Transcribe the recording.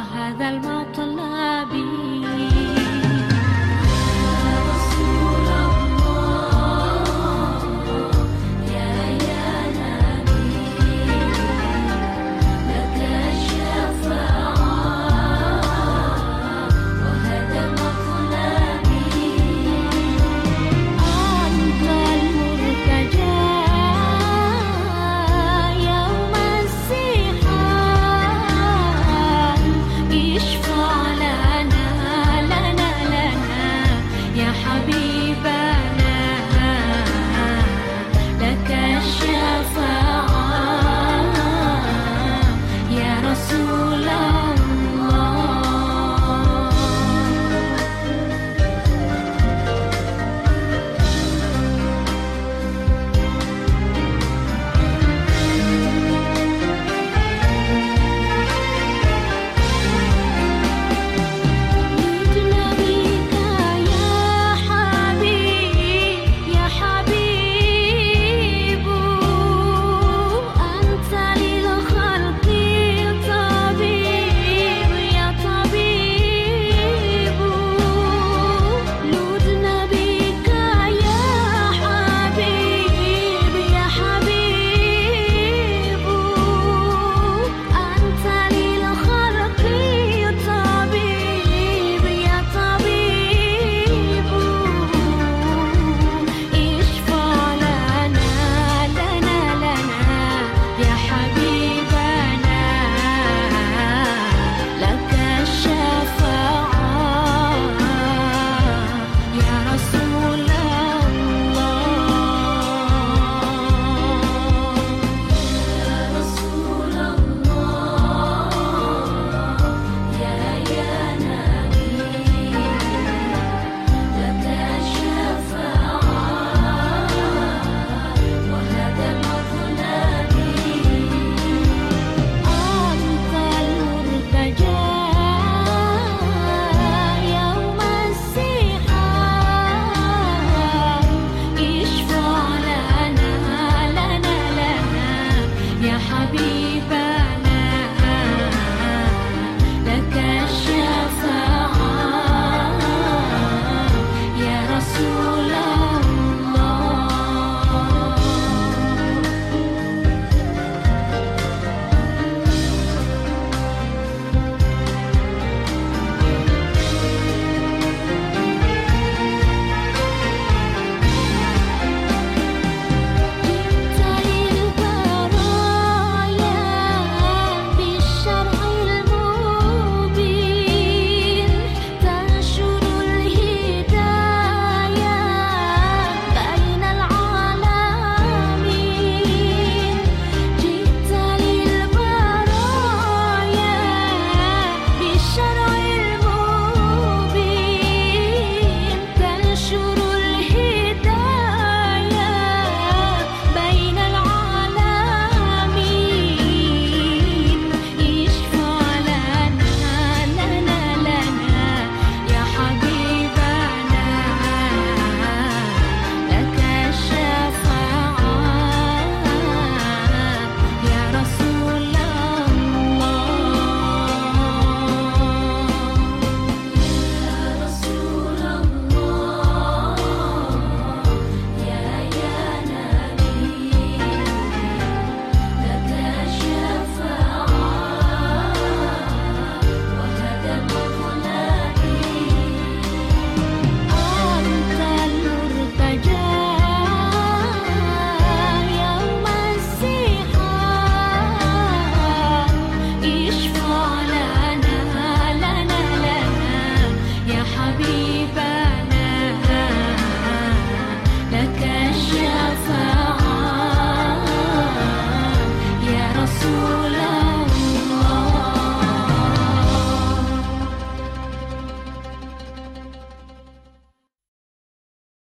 وهذا المطلب.